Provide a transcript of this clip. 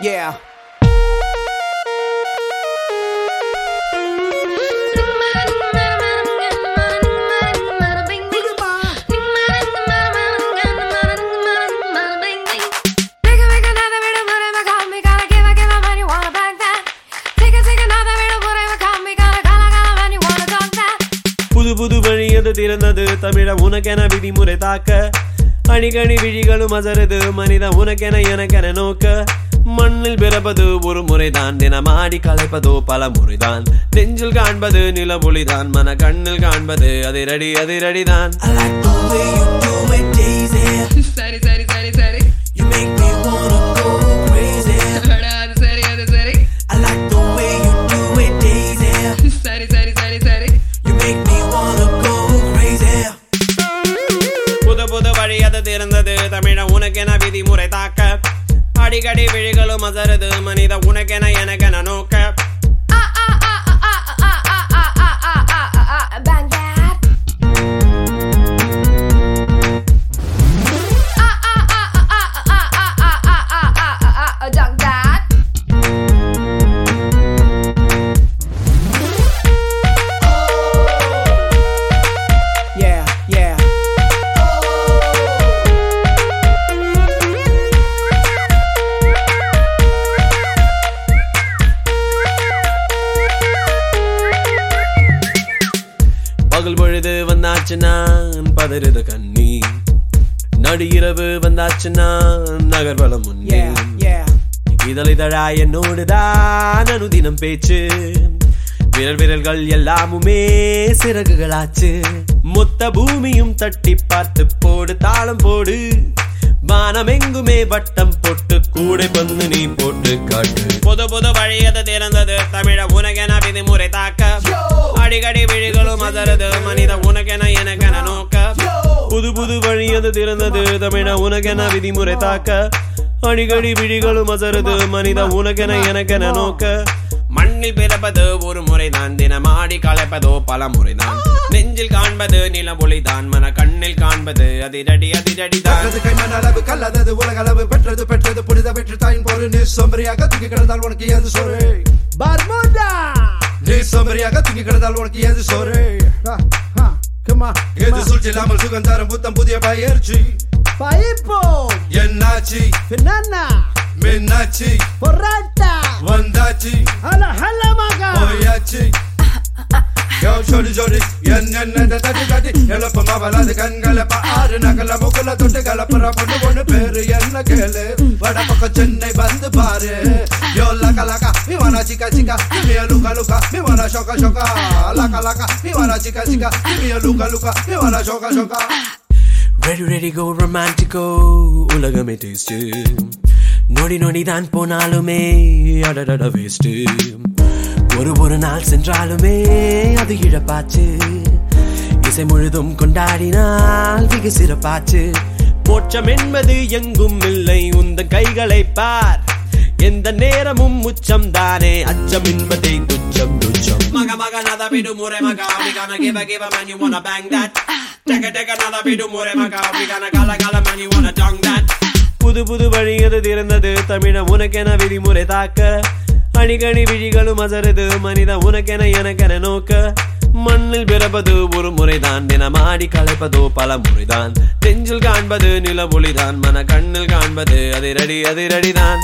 Yeah. புது புது வழி அது திறந்தது தமிழ உனக்கென விதிமுறை தாக்க அணிகணி விழிகளும் அசருது மனித உனக்கென எனக்கென நோக்க மண்ணில் பிறப்பது ஒரு முறைதான். தினமாடி களைப்பதோ பல முறைதான். நெஞ்சில் காண்பது நிலவொளிதான். மன கண்ணில் காண்பது அதிரடி அதிரடிதான். I like the way you do it, Daisy. சரி சரி சரி சரி. You make me wanna go crazy. அட, அது சரி அது சரி. I like the way you do it, Daisy. சரி சரி சரி சரி. You make me wanna go crazy. புது புது வழி அது திறந்தது. தமிழ உனக்கென விதிமுறை தாக்க. அடிக்கடி விழிகளும் அசருது. மனித உனக்கென எனக்கென நோக்க பகல் பொழுது வந்தாச்சு நான். பதறுது கண்ணி நடு இரவு வந்தாச்சு நான். நகர்வலம் முன்னே. Yeah. இதழிதழா என்னோடுதான் அனுதினம் பேச்சு. விரல் விரல்கள் எல்லாமுமே சிறகுகளாச்சு. மொத்த பூமியும் தட்டி பார்த்து போடு தாளம் போடு. வானம் எங்குமே வட்டம் போட்டு கூடை பந்து நீ போட்டு காட்டு. புது புது வழி அது திறந்தது? தமிழ உனக்கென விதிமுறை தாக்க. அடிக்கடி விழிகளும் அதரது மனித உனக்கென எனக்கென நோக்க. புது புது வழி அது திறந்தது தமிழ உனக்கென விதிமுறை தாக்க. அடிக்கடி விழிகளும் அசருது மனித உனக்கென எனக்கென நோக்க. மண்ணில் பிறப்பது ஒரு முறைதான் தினமாடி களைப்பதோ பல முறைதான். நெஞ்சில் காண்பது நிலவொளிதான் மன கண்ணில் காண்பது அதிரடி அதிரடிதான். கற்றது கைமண் அளவு கல்லாதது உலகளவு பெற்றது பெற்றது புனித வெற்றி தாயின் போரு நீ சோம்பரியாக தூக்கி கிடந்தால் உனக்கு ஏது சோறு? Bermuda! சோம்பரியாக தூக்கி கிடந்தால் உனக்கு ஏது சோறு. ஏது சூழ்ச்சி இல்லாமல் சுகந்தாரம் புத்தம் புதிய பயிற்சி! என்னாச்சு! மின்னாச்சு? Porrata! வந்தாச்சு! போயாச்சு? யோ ஜோடி ஜோடி என்ன தட்டி தட்டி. எழுப்பமா வளாது கண்களை பாரு நகல முகல தொட்டு கலப்புற பொண்ணு. பொண்ணு பேரு என்ன கேளு? வட பக்கம் சென்னை வந்து பாரு. Laca laca, me wanna chica chica me a luca luca, me wanna shoka shoka laca laca, me wanna chica chica me a luca luca, me wanna shoka shoka Ready ready go romantico, உலகமே taste நொடி நொடி தான் போனாலுமே அடடட waste ஒரு ஒரு நாள் சென்றாலுமே அது இழப்பாச்சு இசை முழுதும் கொண்டாடினால் வெகு சிறப்பாச்சு மோட்சம் என்பது எங்கும் இல்லை உந்த கைகளை பார் எந்த நேரமும் உச்சம் தானே. அச்சம் என்பதை துச்சம் துச்சம். மக மக நத விடுமுறை மக we gonna give a give a man you wanna bang that. take a take another விடுமுறை மக we gonna கல கல man you wanna dong that. புது புது வழி திறந்தது தமிழ உனக்கென விதிமுறை தாக்க. அணிகணி விழிகளும் அசருது மனித உனக்கென எனக்கென நோக்க. மண்ணில் பிறப்பது ஒரு முறைதான். தினமாடி களைப்பதோ பல முறைதான். நெஞ்சில் காண்பது நிலவொளிதான். மன கண்ணில் காண்பது அதிரடி அதிரடிதான்.